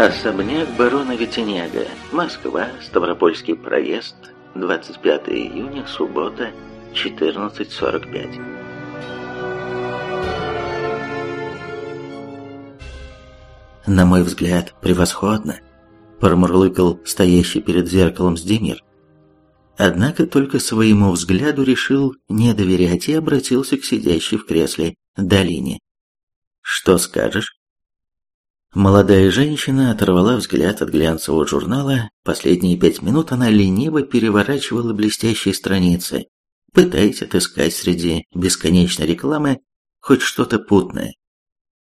Особняк барона Витинега, Москва, Ставропольский проезд, 25 июня, суббота, 14.45. На мой взгляд, превосходно, промурлыкал стоящий перед зеркалом Сдемир. Однако только своему взгляду решил не доверять и обратился к сидящей в кресле Долине. «Что скажешь?» Молодая женщина оторвала взгляд от глянцевого журнала. Последние пять минут она лениво переворачивала блестящие страницы, пытаясь отыскать среди бесконечной рекламы хоть что-то путное.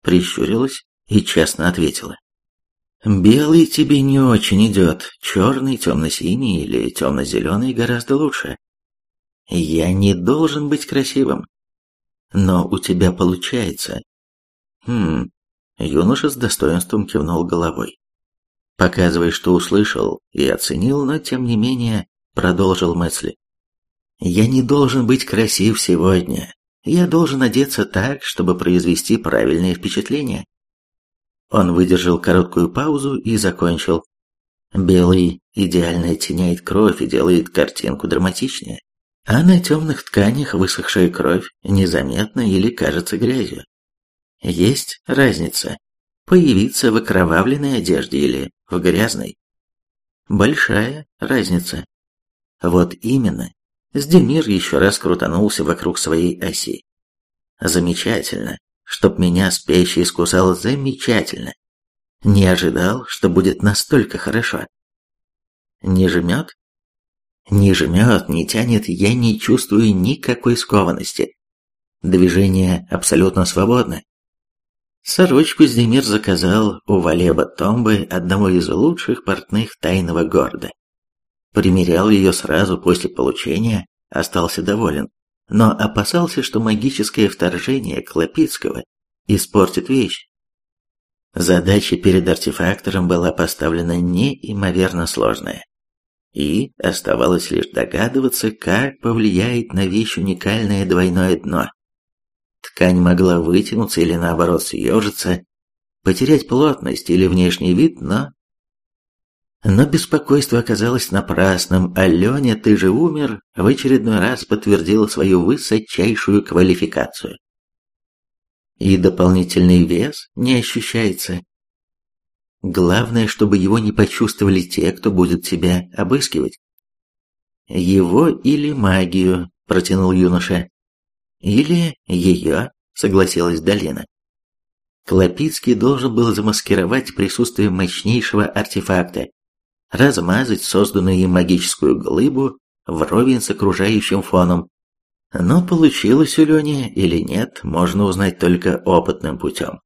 Прищурилась и честно ответила. Белый тебе не очень идет, черный, темно-синий или темно-зеленый гораздо лучше. Я не должен быть красивым. Но у тебя получается. Хм, юноша с достоинством кивнул головой. Показывая, что услышал и оценил, но тем не менее продолжил мысли. Я не должен быть красив сегодня. Я должен одеться так, чтобы произвести правильное впечатление. Он выдержал короткую паузу и закончил. Белый идеально оттеняет кровь и делает картинку драматичнее. А на темных тканях высохшая кровь незаметна или кажется грязью. Есть разница. Появиться в окровавленной одежде или в грязной. Большая разница. Вот именно. Сдемир еще раз крутанулся вокруг своей оси. Замечательно чтоб меня спящий искусал замечательно. Не ожидал, что будет настолько хорошо. Не жмет? Не жмет, не тянет, я не чувствую никакой скованности. Движение абсолютно свободно. Сорочку Здемир заказал у Валеба Томбы, одного из лучших портных тайного города. Примерял ее сразу после получения, остался доволен но опасался, что магическое вторжение Клопицкого испортит вещь. Задача перед артефактором была поставлена неимоверно сложная. И оставалось лишь догадываться, как повлияет на вещь уникальное двойное дно. Ткань могла вытянуться или наоборот съежиться, потерять плотность или внешний вид, но но беспокойство оказалось напрасным, а Леня «ты же умер» в очередной раз подтвердил свою высочайшую квалификацию. И дополнительный вес не ощущается. Главное, чтобы его не почувствовали те, кто будет тебя обыскивать. «Его или магию», — протянул юноша. «Или ее», — согласилась Долина. Клопицкий должен был замаскировать присутствие мощнейшего артефакта, размазать созданную им магическую глыбу вровень с окружающим фоном. Но получилось у Лени или нет, можно узнать только опытным путем.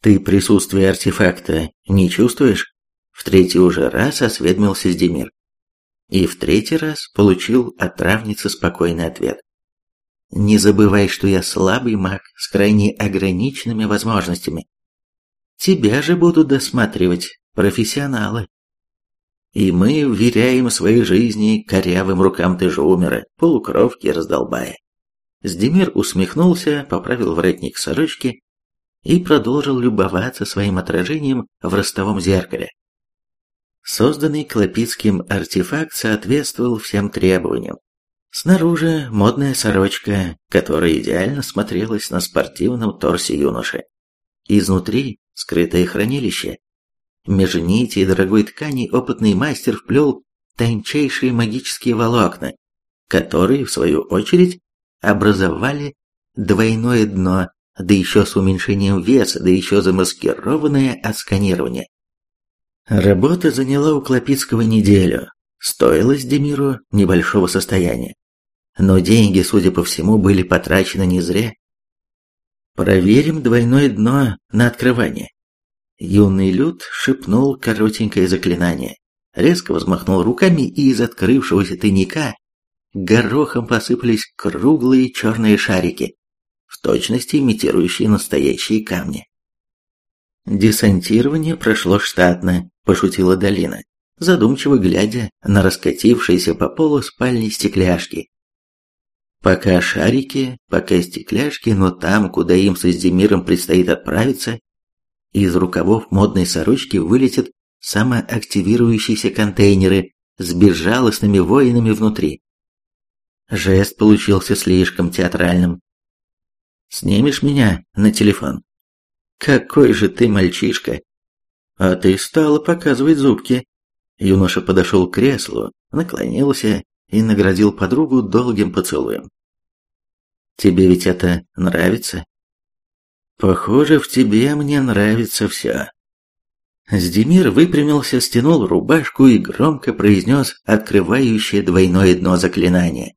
«Ты присутствие артефакта не чувствуешь?» В третий уже раз осведомился Сдемир. И в третий раз получил от травницы спокойный ответ. «Не забывай, что я слабый маг с крайне ограниченными возможностями. Тебя же будут досматривать профессионалы». И мы вверяем своей жизни корявым рукам Тыжумера, полукровки раздолбая. Сдемир усмехнулся, поправил воротник сорочки и продолжил любоваться своим отражением в ростовом зеркале. Созданный Клопицким артефакт соответствовал всем требованиям. Снаружи модная сорочка, которая идеально смотрелась на спортивном торсе юноши. Изнутри скрытое хранилище, Между нитей дорогой ткани опытный мастер вплел тончайшие магические волокна, которые, в свою очередь, образовали двойное дно, да еще с уменьшением веса, да еще замаскированное от сканирования. Работа заняла у Клопицкого неделю, стоилась Демиру небольшого состояния. Но деньги, судя по всему, были потрачены не зря. Проверим двойное дно на открывание. Юный Люд шепнул коротенькое заклинание, резко взмахнул руками, и из открывшегося тайника горохом посыпались круглые черные шарики, в точности имитирующие настоящие камни. «Десантирование прошло штатно», – пошутила Долина, задумчиво глядя на раскатившиеся по полу спальни стекляшки. Пока шарики, пока стекляшки, но там, куда им с Эздемиром предстоит отправиться, из рукавов модной сорочки вылетят самоактивирующиеся контейнеры с безжалостными воинами внутри. Жест получился слишком театральным. «Снимешь меня на телефон?» «Какой же ты мальчишка!» «А ты стала показывать зубки!» Юноша подошел к креслу, наклонился и наградил подругу долгим поцелуем. «Тебе ведь это нравится?» «Похоже, в тебе мне нравится все». Сдемир выпрямился, стянул рубашку и громко произнес открывающее двойное дно заклинание.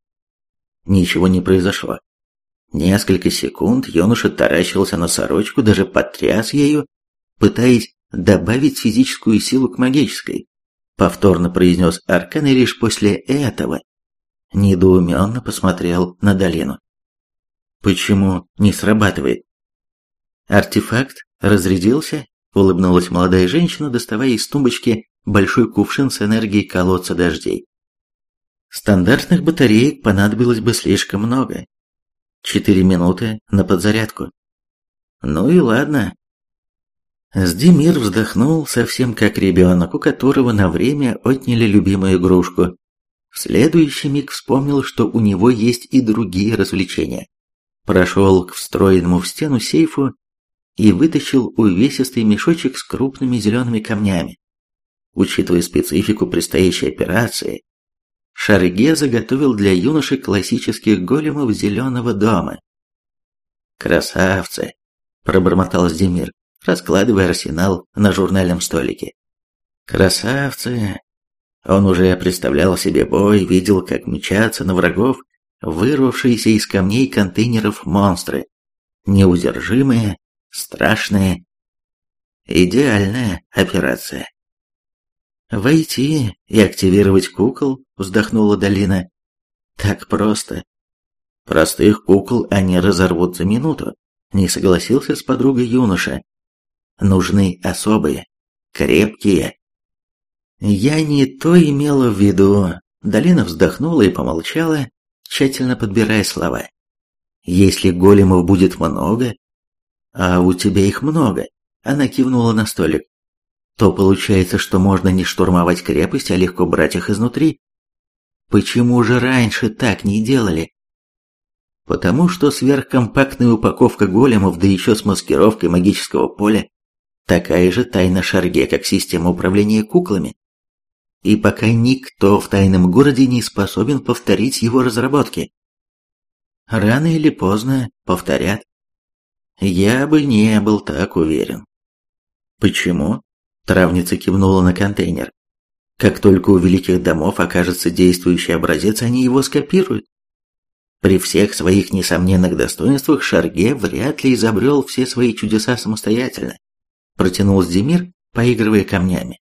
Ничего не произошло. Несколько секунд юноша таращился на сорочку, даже потряс ею, пытаясь добавить физическую силу к магической. Повторно произнес Аркан и лишь после этого недоуменно посмотрел на долину. Почему не срабатывает? Артефакт разрядился, улыбнулась молодая женщина, доставая из тумбочки большой кувшин с энергией колодца дождей. Стандартных батареек понадобилось бы слишком много. Четыре минуты на подзарядку. Ну и ладно. Сдемир вздохнул, совсем как ребенок, у которого на время отняли любимую игрушку. В следующий миг вспомнил, что у него есть и другие развлечения. Прошел к встроенному в стену сейфу и вытащил увесистый мешочек с крупными зелеными камнями. Учитывая специфику предстоящей операции, Шарге заготовил для юноши классических големов зеленого дома. «Красавцы!» – пробормотал Здемир, раскладывая арсенал на журнальном столике. «Красавцы!» Он уже представлял себе бой, видел, как мчатся на врагов вырвавшиеся из камней контейнеров монстры. Неудержимые, страшные. Идеальная операция. «Войти и активировать кукол», — вздохнула Долина. «Так просто. Простых кукол они разорвут за минуту», — не согласился с подругой юноша. «Нужны особые, крепкие». «Я не то имела в виду», — Долина вздохнула и помолчала, тщательно подбирая слова. «Если големов будет много...» «А у тебя их много», — она кивнула на столик то получается, что можно не штурмовать крепость, а легко брать их изнутри. Почему же раньше так не делали? Потому что сверхкомпактная упаковка големов, да еще с маскировкой магического поля, такая же тайна Шарге, как система управления куклами. И пока никто в тайном городе не способен повторить его разработки. Рано или поздно повторят. Я бы не был так уверен. Почему? Травница кивнула на контейнер. Как только у великих домов окажется действующий образец, они его скопируют. При всех своих несомненных достоинствах Шарге вряд ли изобрел все свои чудеса самостоятельно. Протянул Здемир, поигрывая камнями.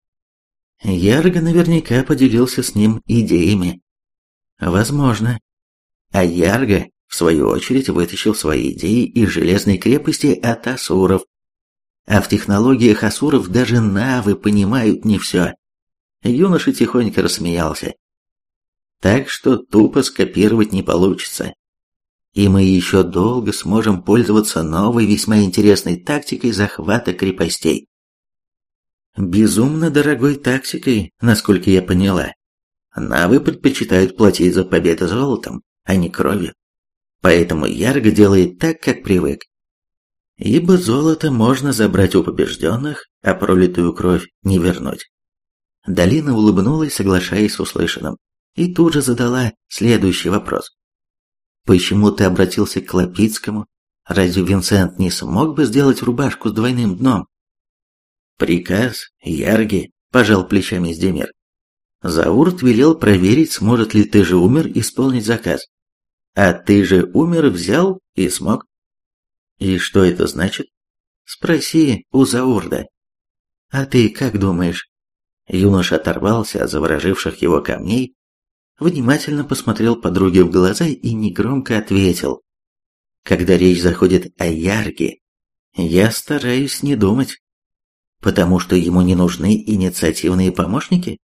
Ярго наверняка поделился с ним идеями. Возможно. А Ярго, в свою очередь, вытащил свои идеи из железной крепости от асуров, а в технологиях асуров даже навы понимают не все. Юноша тихонько рассмеялся. Так что тупо скопировать не получится. И мы еще долго сможем пользоваться новой весьма интересной тактикой захвата крепостей. Безумно дорогой тактикой, насколько я поняла. Навы предпочитают платить за победу золотом, а не кровью. Поэтому Ярго делает так, как привык. Ибо золото можно забрать у побежденных, а пролитую кровь не вернуть. Долина улыбнулась, соглашаясь с услышанным, и тут же задала следующий вопрос. «Почему ты обратился к Лапицкому? Разве Винсент не смог бы сделать рубашку с двойным дном?» «Приказ, Ярги», – пожал плечами Сдемир. Заурт велел проверить, сможет ли ты же умер исполнить заказ. А ты же умер взял и смог. И что это значит? Спроси у Заурда. А ты как думаешь? Юноша оторвался от завороживших его камней, внимательно посмотрел подруге в глаза и негромко ответил. Когда речь заходит о Ярге, я стараюсь не думать. Потому что ему не нужны инициативные помощники?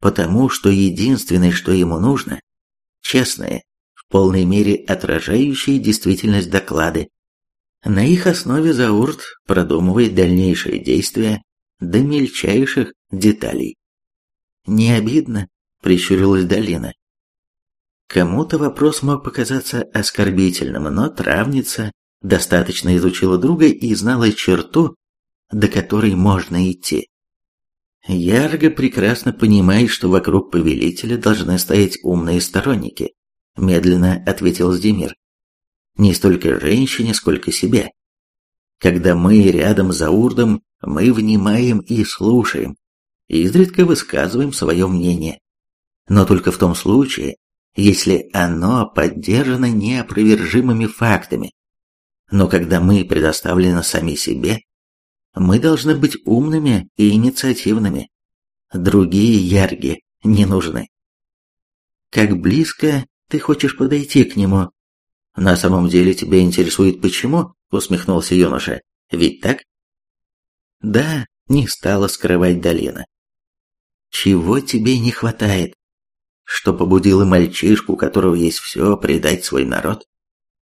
Потому что единственное, что ему нужно, честные, в полной мере отражающие действительность доклады, На их основе Заурт продумывает дальнейшие действия до мельчайших деталей. «Не обидно?» – прищурилась Долина. Кому-то вопрос мог показаться оскорбительным, но травница достаточно изучила друга и знала черту, до которой можно идти. Ярго прекрасно понимает, что вокруг повелителя должны стоять умные сторонники, медленно ответил Здемир. Не столько женщине, сколько себе. Когда мы рядом за урдом, мы внимаем и слушаем, изредка высказываем свое мнение. Но только в том случае, если оно поддержано неопровержимыми фактами. Но когда мы предоставлены сами себе, мы должны быть умными и инициативными. Другие ярги не нужны. Как близко ты хочешь подойти к нему? На самом деле тебя интересует почему? Усмехнулся юноша. Ведь так? Да, не стала скрывать Долина. Чего тебе не хватает? Что побудило мальчишку, у которого есть все, предать свой народ?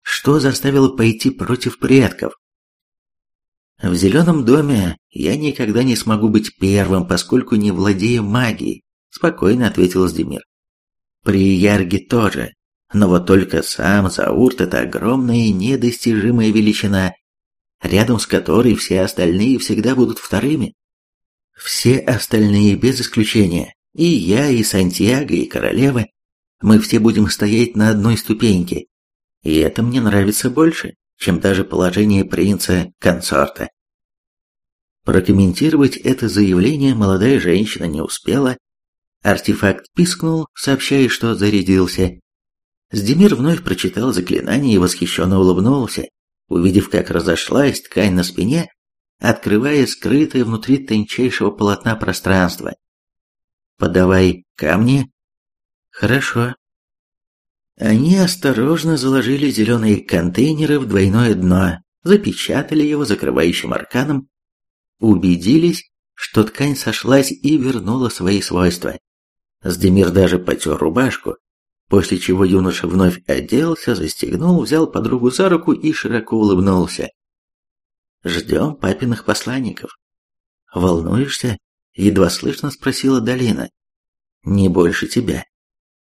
Что заставило пойти против предков? В зеленом доме я никогда не смогу быть первым, поскольку не владею магией, спокойно ответил Сдемир. При Ярге тоже, но вот только сам Заурт – это огромная и недостижимая величина, рядом с которой все остальные всегда будут вторыми. Все остальные без исключения, и я, и Сантьяго, и Королева, мы все будем стоять на одной ступеньке, и это мне нравится больше, чем даже положение принца-консорта. Прокомментировать это заявление молодая женщина не успела. Артефакт пискнул, сообщая, что зарядился. Сдемир вновь прочитал заклинание и восхищенно улыбнулся, увидев, как разошлась ткань на спине, открывая скрытое внутри тончайшего полотна пространство. «Подавай камни». «Хорошо», они осторожно заложили зеленые контейнеры в двойное дно, запечатали его закрывающим арканом, убедились, что ткань сошлась и вернула свои свойства. Сдемир даже потер рубашку, после чего юноша вновь оделся, застегнул, взял подругу за руку и широко улыбнулся. «Ждем папиных посланников». «Волнуешься?» — едва слышно спросила Долина. «Не больше тебя».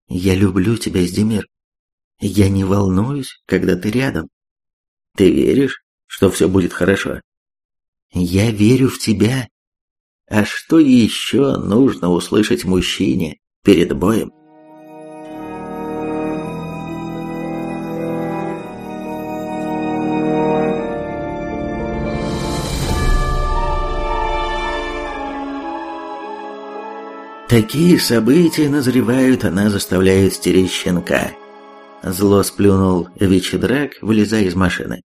«Я люблю тебя, Сдемир. Я не волнуюсь, когда ты рядом. Ты веришь, что все будет хорошо? Я верю в тебя. А что еще нужно услышать мужчине перед боем? Такие события назревают, она заставляет стереть щенка. Зло сплюнул Вичедрак, вылезая из машины.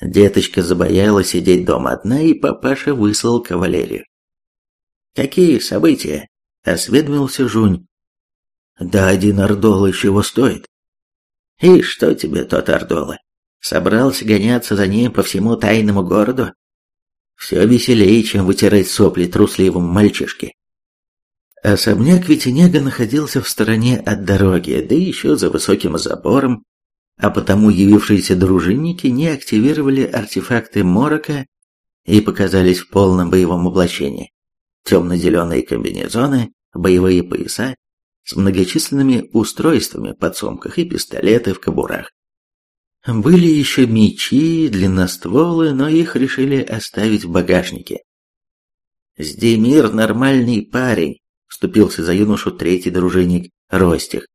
Деточка забоялась сидеть дома одна, и папаша выслал кавалерию. «Какие события?» — осведомился Жунь. «Да один Ордола чего стоит?» «И что тебе тот Ордола? Собрался гоняться за ним по всему тайному городу? Все веселее, чем вытирать сопли трусливому мальчишке. Особняк Витинега находился в стороне от дороги, да еще за высоким забором, а потому явившиеся дружинники не активировали артефакты Морока и показались в полном боевом облачении. Темно-зеленые комбинезоны, боевые пояса с многочисленными устройствами в подсумках и пистолеты в кобурах. Были еще мечи, длинностволы, но их решили оставить в багажнике. Сдемир нормальный парень, вступился за юношу третий дружинник Ростих.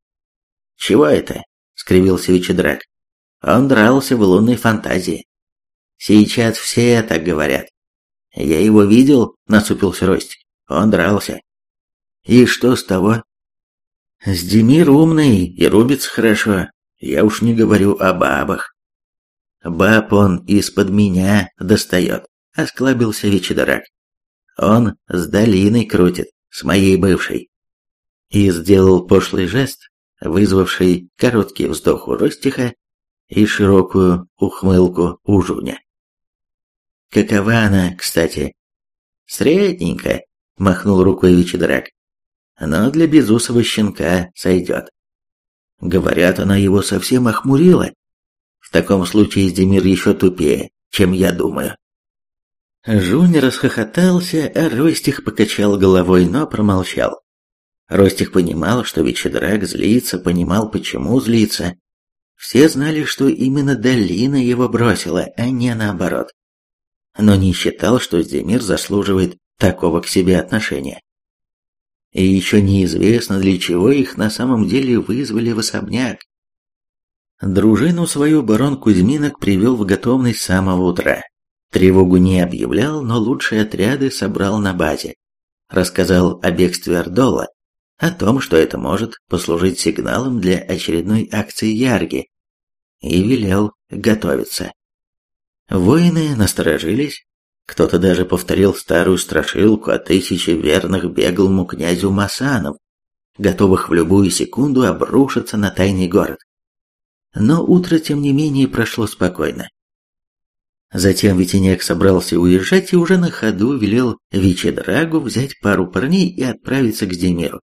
«Чего это?» — скривился Вичедрак. «Он дрался в лунной фантазии. Сейчас все так говорят. Я его видел», — насупился Ростик. «Он дрался». «И что с того?» «Сдемир умный и рубится хорошо. Я уж не говорю о бабах». «Баб он из-под меня достает», — осклабился Вичедрак. «Он с долиной крутит с моей бывшей. И сделал пошлый жест, вызвавший короткий вздох у Ростиха и широкую ухмылку у Жуня. Какова она, кстати? Средненько, махнул рукой Вичедрак. Но для безусого щенка сойдет. Говорят, она его совсем охмурила. В таком случае Демир еще тупее, чем я думаю. Жунь расхохотался, а Ростих покачал головой, но промолчал. Ростих понимал, что Вечедрак злится, понимал, почему злится. Все знали, что именно Долина его бросила, а не наоборот. Но не считал, что Здемир заслуживает такого к себе отношения. И еще неизвестно, для чего их на самом деле вызвали в особняк. Дружину свою барон Кузьминок привел в готовность с самого утра. Тревогу не объявлял, но лучшие отряды собрал на базе. Рассказал о бегстве Ордола, о том, что это может послужить сигналом для очередной акции Ярги, и велел готовиться. Воины насторожились, кто-то даже повторил старую страшилку о тысяче верных беглому князю Масанов, готовых в любую секунду обрушиться на тайный город. Но утро, тем не менее, прошло спокойно. Затем Витинек собрался уезжать и уже на ходу велел Вичедрагу взять пару парней и отправиться к Демиру.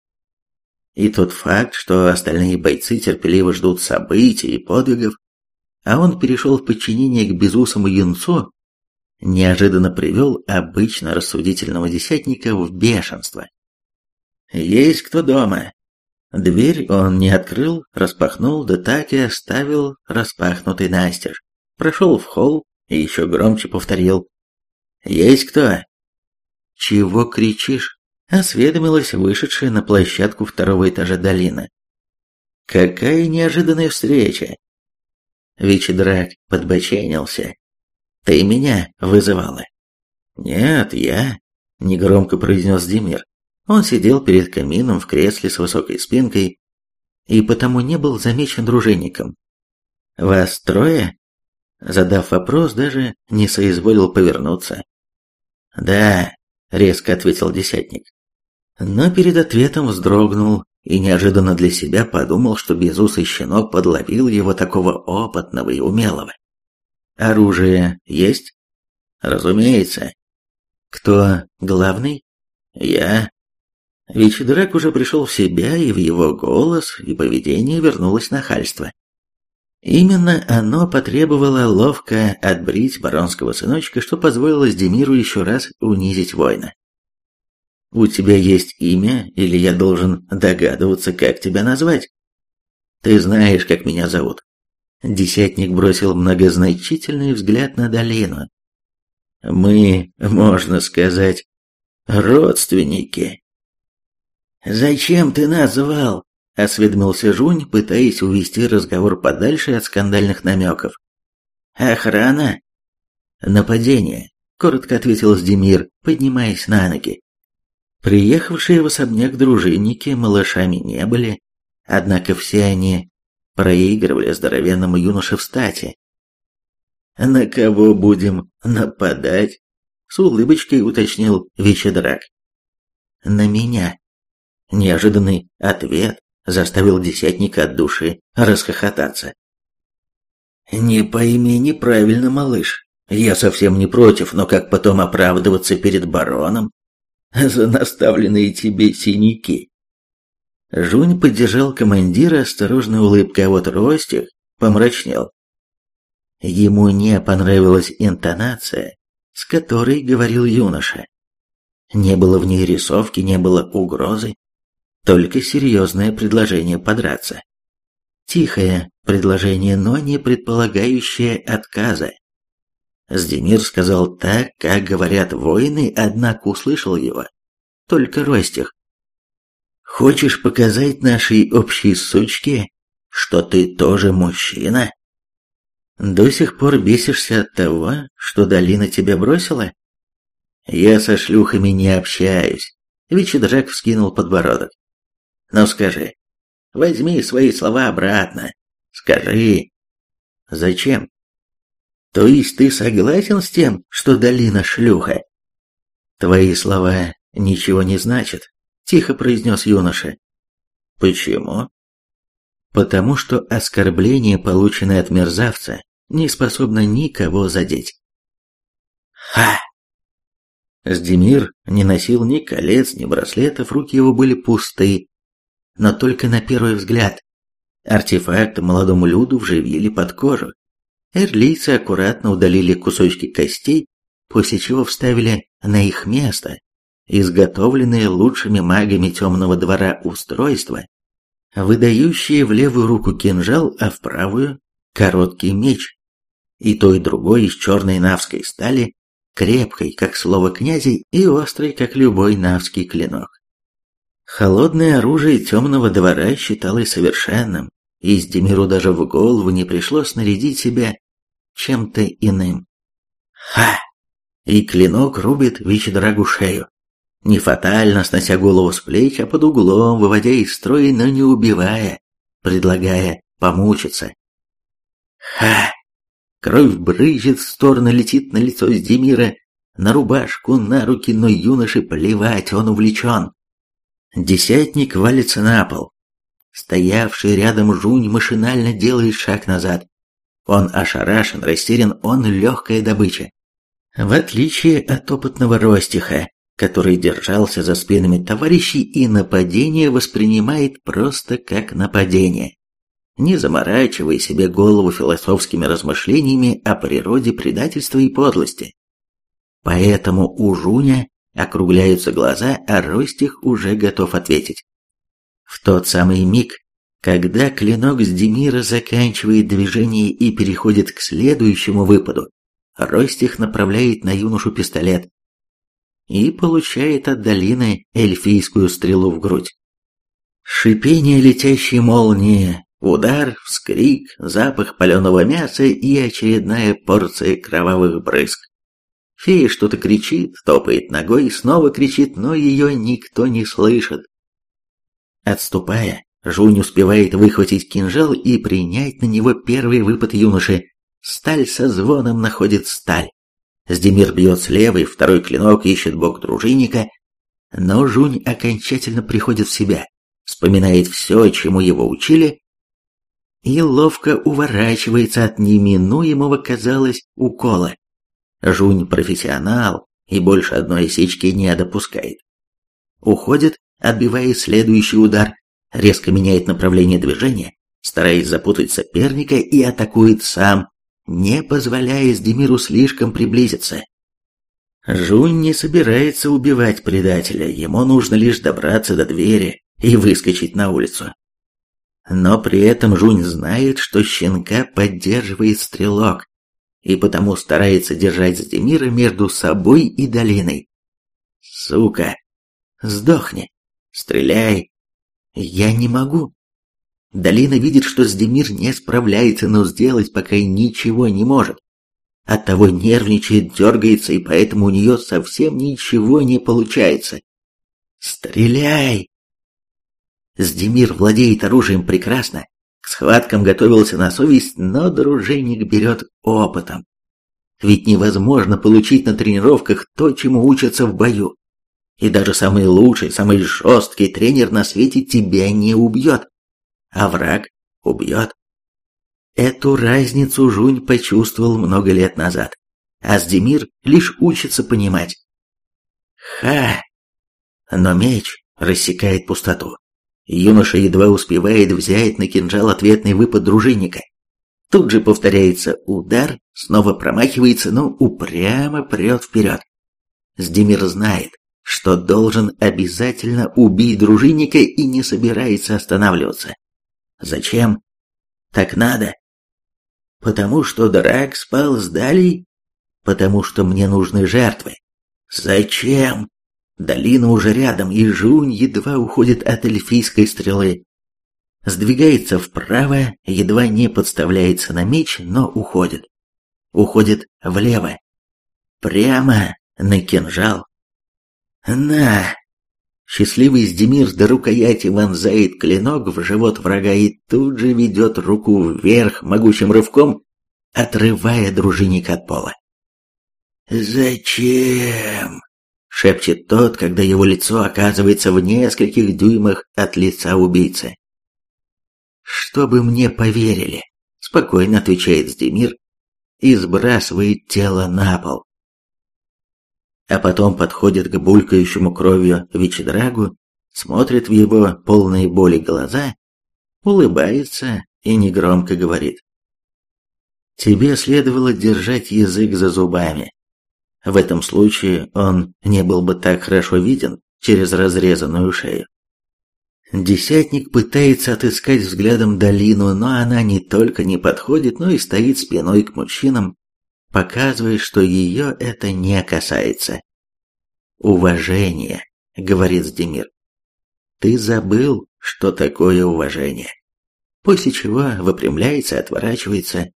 И тот факт, что остальные бойцы терпеливо ждут событий и подвигов, а он перешел в подчинение к безусому юнцу, неожиданно привел обычно рассудительного десятника в бешенство. «Есть кто дома?» Дверь он не открыл, распахнул, да так и оставил распахнутый настежь. Прошел в холл и еще громче повторил. «Есть кто?» «Чего кричишь?» — осведомилась вышедшая на площадку второго этажа долина. «Какая неожиданная встреча!» Вичедрак подбоченился. «Ты меня вызывала?» «Нет, я», — негромко произнес Демир. Он сидел перед камином в кресле с высокой спинкой и потому не был замечен дружинником. «Вас трое?» Задав вопрос, даже не соизволил повернуться. «Да», — резко ответил десятник. Но перед ответом вздрогнул и неожиданно для себя подумал, что безусый щенок подловил его такого опытного и умелого. «Оружие есть?» «Разумеется». «Кто главный?» «Я», Вичедрак уже пришел в себя, и в его голос и поведение вернулось нахальство. Именно оно потребовало ловко отбрить баронского сыночка, что позволило Демиру еще раз унизить воина. «У тебя есть имя, или я должен догадываться, как тебя назвать?» «Ты знаешь, как меня зовут». Десятник бросил многозначительный взгляд на долину. «Мы, можно сказать, родственники». «Зачем ты нас звал?» – осведомился Жунь, пытаясь увести разговор подальше от скандальных намеков. «Охрана?» «Нападение», – коротко ответил Сдемир, поднимаясь на ноги. Приехавшие в особняк дружинники малышами не были, однако все они проигрывали здоровенному юноше в стати. «На кого будем нападать?» — с улыбочкой уточнил Вичедрак. «На меня», Неожиданный ответ заставил десятника от души расхохотаться. «Не пойми неправильно, малыш. Я совсем не против, но как потом оправдываться перед бароном за наставленные тебе синяки?» Жунь поддержал командира осторожной улыбкой, а вот Ростик помрачнел. Ему не понравилась интонация, с которой говорил юноша. Не было в ней рисовки, не было угрозы, только серьезное предложение подраться. Тихое предложение, но не предполагающее отказа. Сдемир сказал так, как говорят воины, однако услышал его. Только Ростих. «Хочешь показать нашей общей сучке, что ты тоже мужчина?» «До сих пор бесишься от того, что долина тебя бросила?» «Я со шлюхами не общаюсь», — Вичедрак вскинул подбородок. Ну скажи, возьми свои слова обратно. Скажи. Зачем? То есть ты согласен с тем, что долина шлюха? Твои слова ничего не значат, тихо произнес юноша. Почему? Потому что оскорбление, полученное от мерзавца, не способно никого задеть. Ха! Сдемир не носил ни колец, ни браслетов, руки его были пусты, но только на первый взгляд. Артефакт молодому люду вживили под кожу. Эрлийцы аккуратно удалили кусочки костей, после чего вставили на их место изготовленные лучшими магами темного двора устройства, выдающие в левую руку кинжал, а в правую – короткий меч. И то, и другое из черной навской стали, крепкой, как слово князей, и острой, как любой навский клинок. Холодное оружие темного двора считалось совершенным, и Издемиру даже в голову не пришло снарядить себя чем-то иным. Ха! И клинок рубит Вичедрагу шею. Не фатально, снося голову с плеч, а под углом, выводя из строя, но не убивая, предлагая помучиться. Ха! Кровь брызжет в сторону, летит на лицо Сдемира, на рубашку, на руки, но юноше плевать, он увлечен. Десятник валится на пол. Стоявший рядом жунь машинально делает шаг назад. Он ошарашен, растерян, он легкая добыча. В отличие от опытного Ростиха, который держался за спинами товарищей и нападение воспринимает просто как нападение, не заморачивая себе голову философскими размышлениями о природе предательства и подлости. Поэтому у Жуня округляются глаза, а Ростих уже готов ответить. В тот самый миг, когда клинок с Демира заканчивает движение и переходит к следующему выпаду, Ростих направляет на юношу пистолет и получает от долины эльфийскую стрелу в грудь. Шипение летящей молнии, удар, вскрик, запах паленого мяса и очередная порция кровавых брызг. Фея что-то кричит, топает ногой, снова кричит, но ее никто не слышит. Отступая, Жунь успевает выхватить кинжал и принять на него первый выпад юноши. Сталь со звоном находит сталь. Сдемир бьет слева, и второй клинок ищет бок дружинника, но Жунь окончательно приходит в себя, вспоминает все, чему его учили, и ловко уворачивается от неминуемого, казалось, укола. Жунь профессионал и больше одной осечки не допускает. Уходит, отбивая следующий удар, резко меняет направление движения, стараясь запутать соперника и атакует сам, не позволяя Сдемиру слишком приблизиться. Жунь не собирается убивать предателя, ему нужно лишь добраться до двери и выскочить на улицу. Но при этом Жунь знает, что щенка поддерживает стрелок, и потому старается держать Здемира между собой и долиной. Сука! Сдохни! Стреляй! Я не могу. Долина видит, что Здемир не справляется, но сделать пока ничего не может. Оттого нервничает, дергается, и поэтому у нее совсем ничего не получается. Стреляй! Здемир владеет оружием прекрасно, к схваткам готовился на совесть, но дружинник берет опытом. Ведь невозможно получить на тренировках то, чему учатся в бою. И даже самый лучший, самый жесткий тренер на свете тебя не убьет. А враг убьет. Эту разницу Жунь почувствовал много лет назад. А Сдемир лишь учится понимать. Ха! Но меч рассекает пустоту. Юноша едва успевает взять на кинжал ответный выпад дружинника. Тут же повторяется удар, снова промахивается, но упрямо прет вперед. Сдемир знает, что должен обязательно убить дружинника и не собирается останавливаться. Зачем? Так надо. Потому что Драк спал с Далей? Потому что мне нужны жертвы. Зачем? Долина уже рядом, и Жунь едва уходит от эльфийской стрелы. Сдвигается вправо, едва не подставляется на меч, но уходит. Уходит влево. Прямо на кинжал. На! Счастливый Сдемир до рукояти вонзает клинок в живот врага и тут же ведет руку вверх могучим рывком, отрывая дружинника от пола. «Зачем?» Шепчет тот, когда его лицо оказывается в нескольких дюймах от лица убийцы. «Чтобы мне поверили», — спокойно отвечает Сдемир и сбрасывает тело на пол. А потом подходит к булькающему кровью Вичедрагу, смотрит в его полные боли глаза, улыбается и негромко говорит. тебе следовало держать язык за зубами. В этом случае он не был бы так хорошо виден через разрезанную шею. Десятник пытается отыскать взглядом долину, но она не только не подходит, но и стоит спиной к мужчинам, показывая, что ее это не касается. «Уважение», — говорит Сдемир. «Ты забыл, что такое уважение». После чего выпрямляется, отворачивается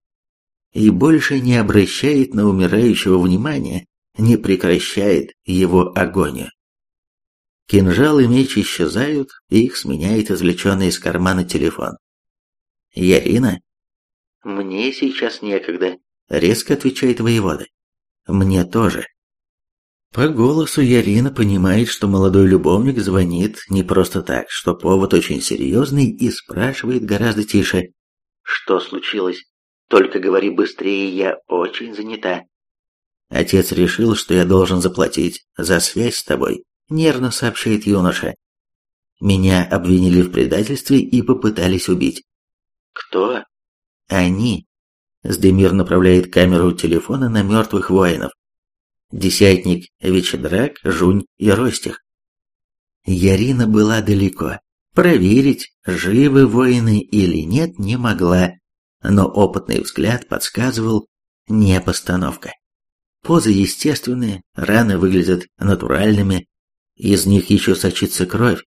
и больше не обращает на умирающего внимания, не прекращает его агонию. Кинжал и меч исчезают, и их сменяет извлеченный из кармана телефон. «Ярина?» «Мне сейчас некогда», — резко отвечает воевода. «Мне тоже». По голосу Ярина понимает, что молодой любовник звонит не просто так, что повод очень серьезный и спрашивает гораздо тише. «Что случилось? Только говори быстрее, я очень занята». Отец решил, что я должен заплатить за связь с тобой нервно сообщает юноша. Меня обвинили в предательстве и попытались убить. Кто? Они. Сдемир направляет камеру телефона на мертвых воинов. Десятник Вечедрак, Жунь и Ростих. Ярина была далеко. Проверить, живы воины или нет, не могла, но опытный взгляд подсказывал не постановка. Позы естественные, раны выглядят натуральными, из них еще сочится кровь.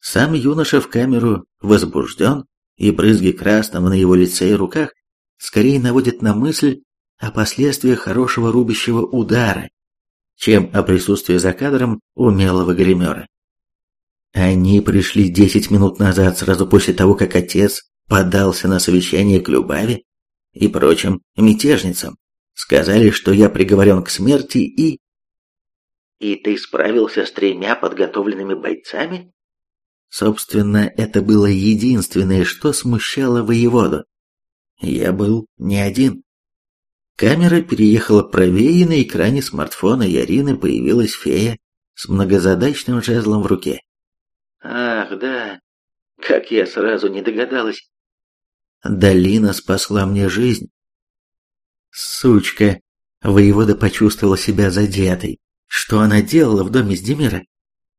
Сам юноша в камеру возбужден, и брызги красного на его лице и руках скорее наводят на мысль о последствиях хорошего рубящего удара, чем о присутствии за кадром умелого гримера. Они пришли десять минут назад, сразу после того, как отец подался на совещание к Любави и прочим мятежницам. Сказали, что я приговорен к смерти и... И ты справился с тремя подготовленными бойцами? Собственно, это было единственное, что смущало воеводу. Я был не один. Камера переехала правее, и на экране смартфона Ярины появилась фея с многозадачным жезлом в руке. «Ах, да, как я сразу не догадалась!» Долина спасла мне жизнь. Сучка! Воевода почувствовала себя задетой. Что она делала в доме Сдемира?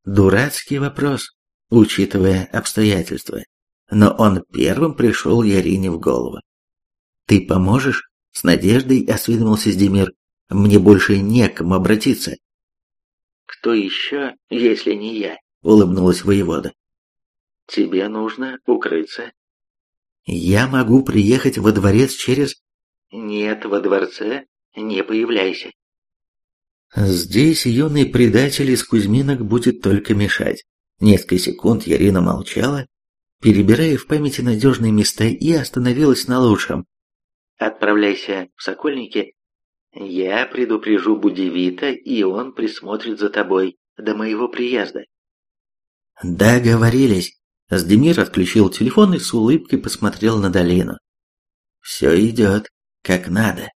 Дурацкий вопрос, учитывая обстоятельства. Но он первым пришел Ярине в голову. «Ты поможешь?» — с надеждой осведомился Сдемир. «Мне больше не к кому обратиться». «Кто еще, если не я?» — улыбнулась воевода. «Тебе нужно укрыться». «Я могу приехать во дворец через...» «Нет, во дворце не появляйся. Здесь юный предатель из Кузьминок будет только мешать. Несколько секунд Ярина молчала, перебирая в памяти надежные места и остановилась на лучшем. «Отправляйся в Сокольники. Я предупрежу Будевита, и он присмотрит за тобой до моего приезда». «Договорились». Сдемир отключил телефон и с улыбкой посмотрел на долину. «Все идет как надо».